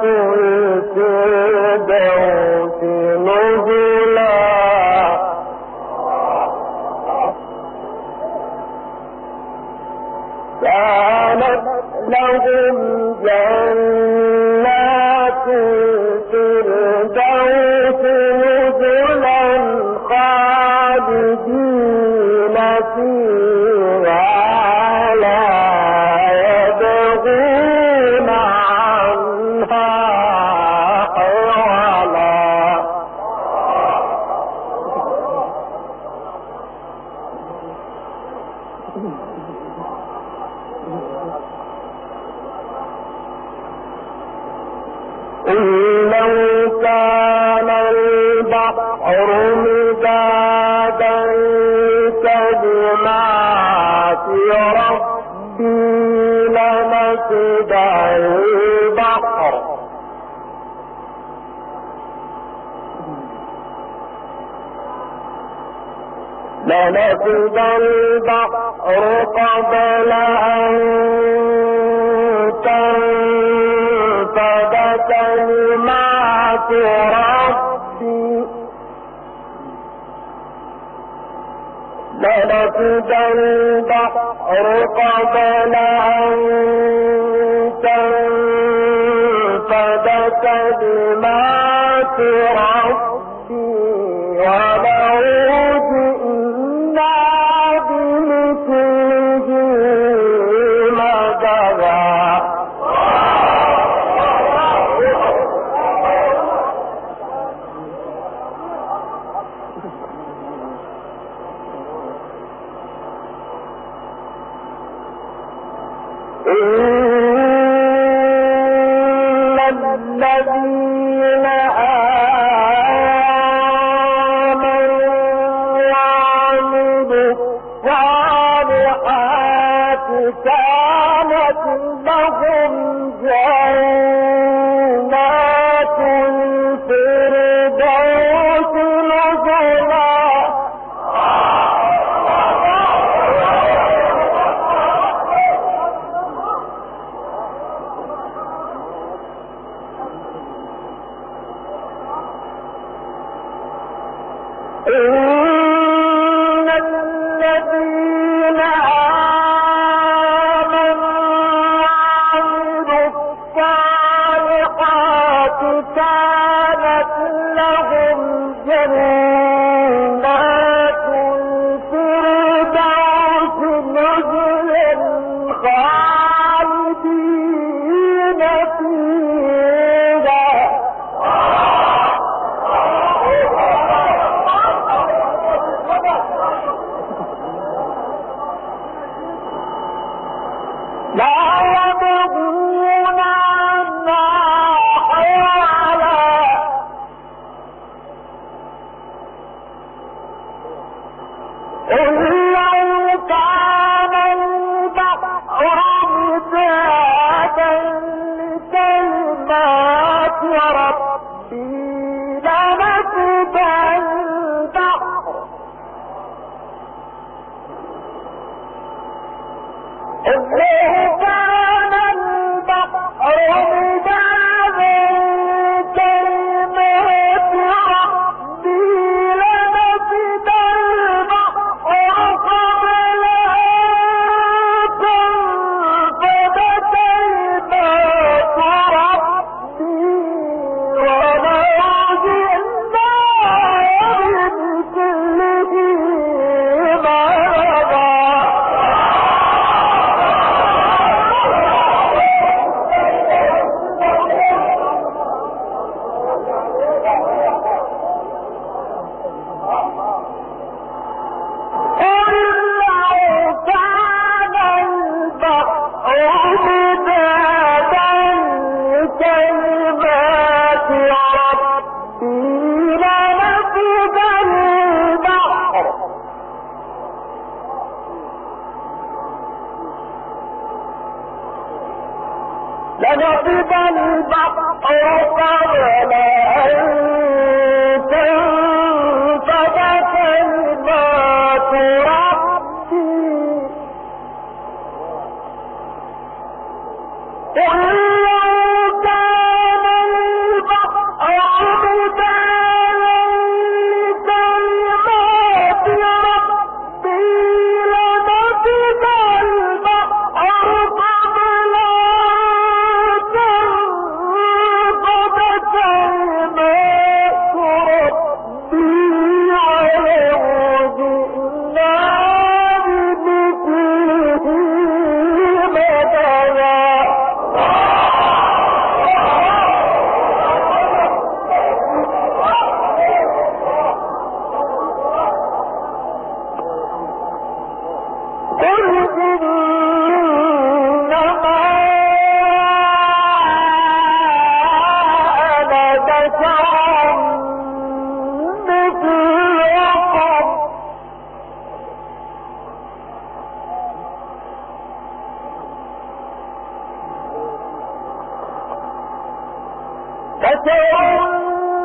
فَاغْفِرْ لنفد البحر قبل أن تنفد كلمات ربي. لنفد البحر قبل أن تنفد كلمات ربي.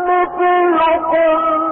فسيمثلكم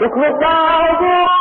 Look without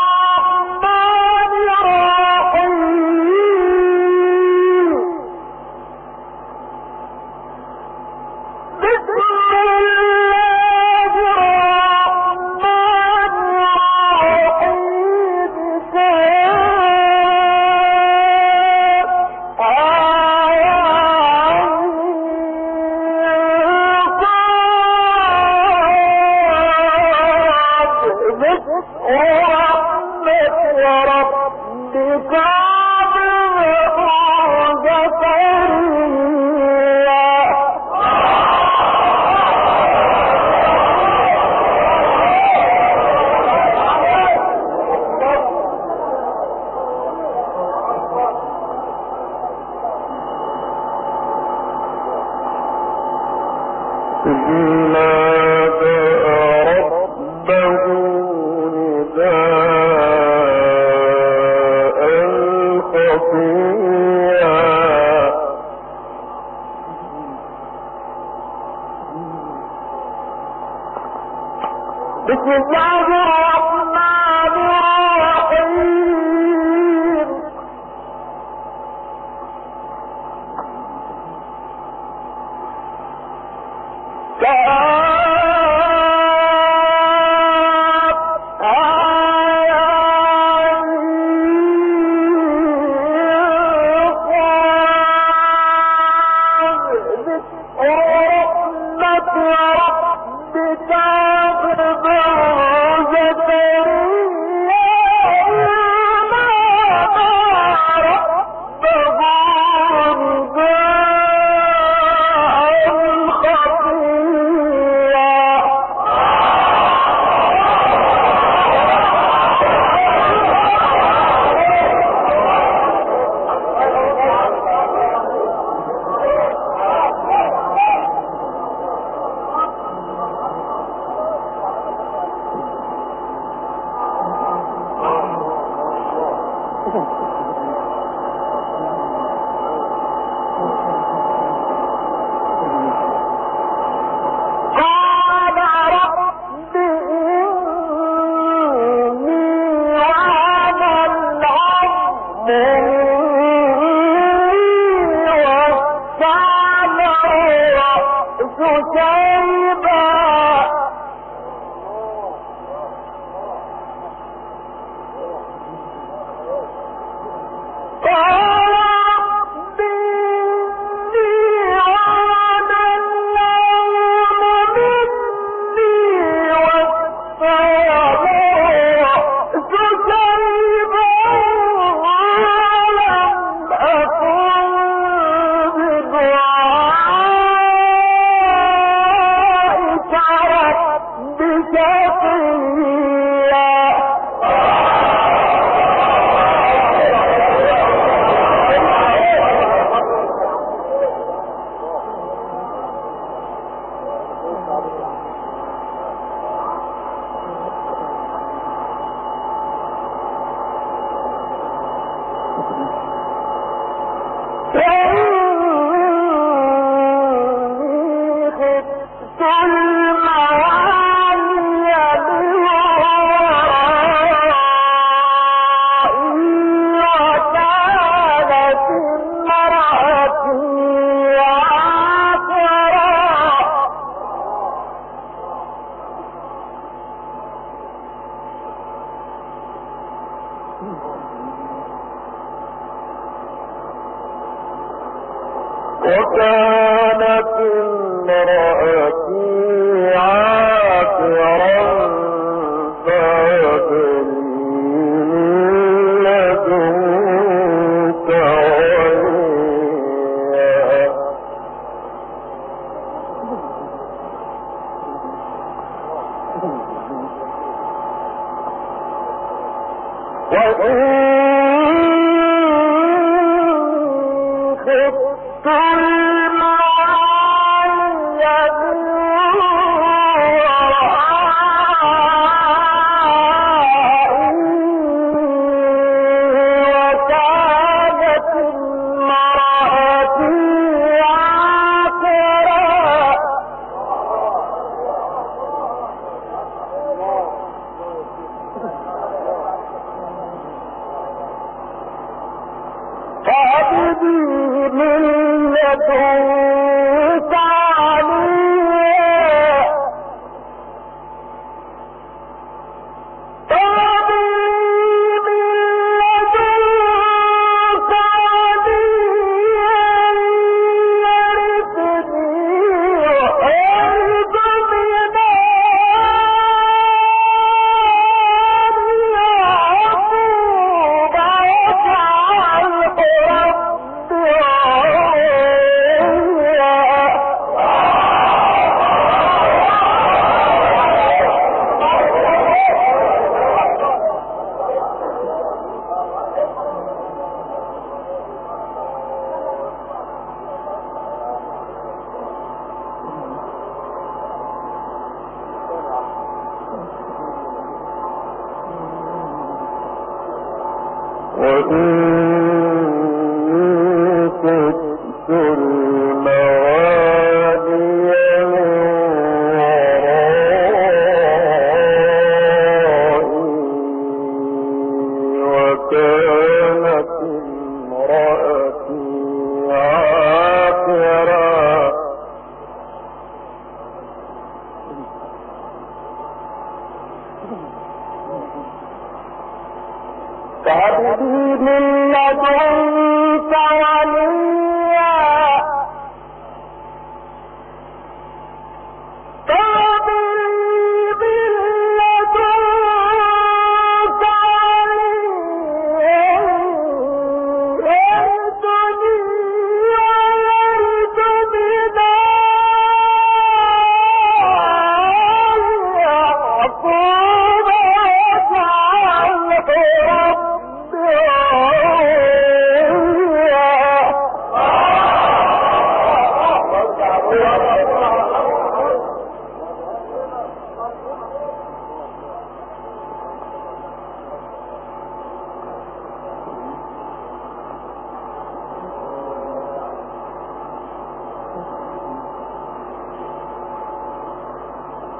ملة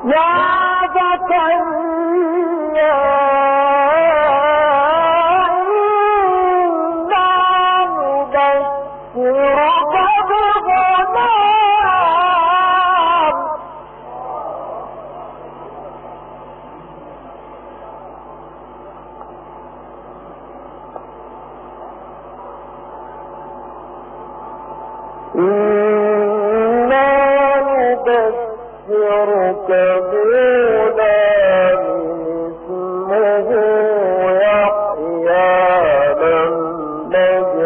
يا زكريا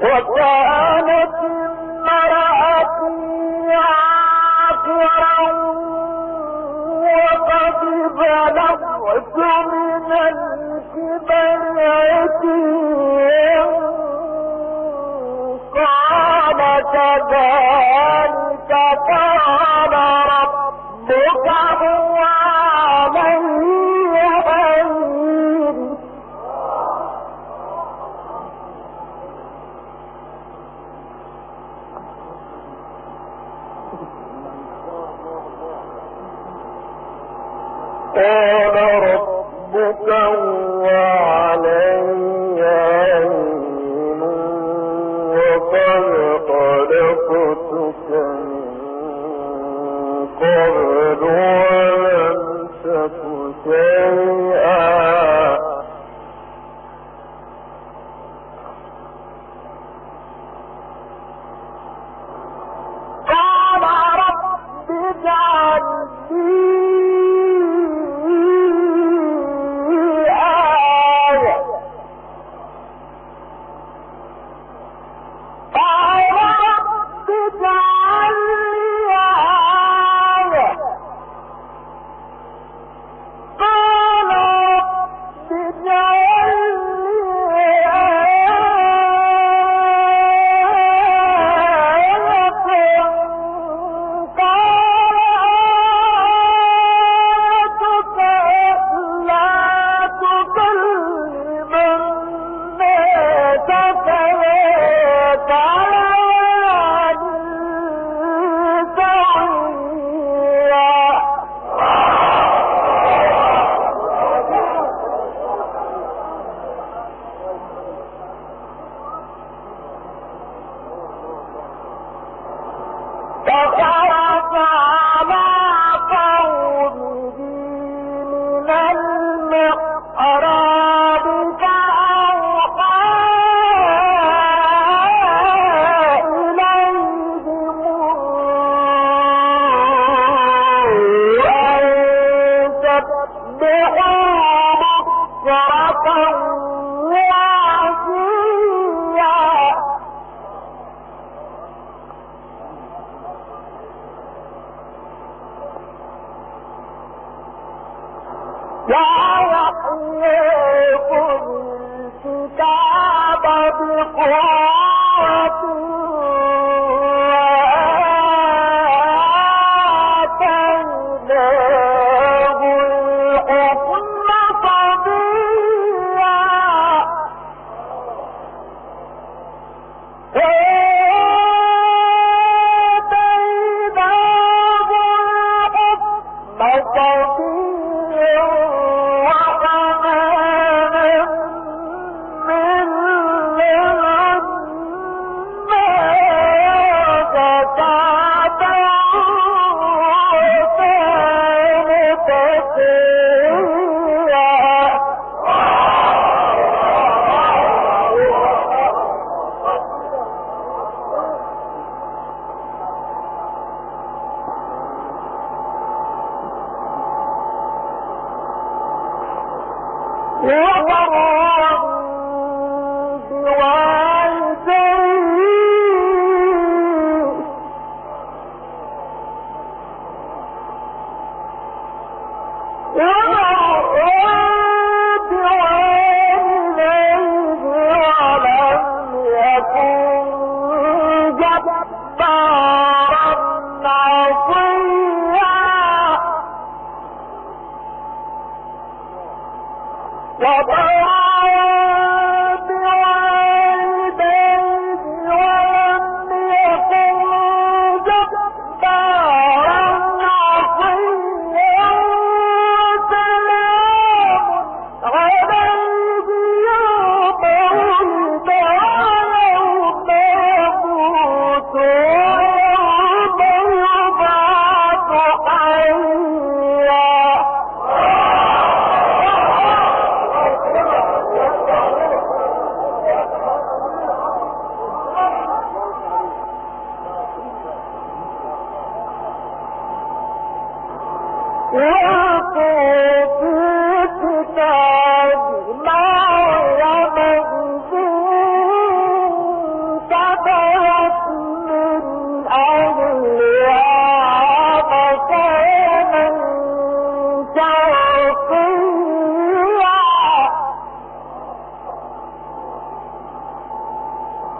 وكانت امرأتي عاقرا وقد بلغت من الكبر عتيا قال كذلك قال ربك الله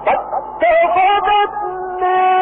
قد تغضبنا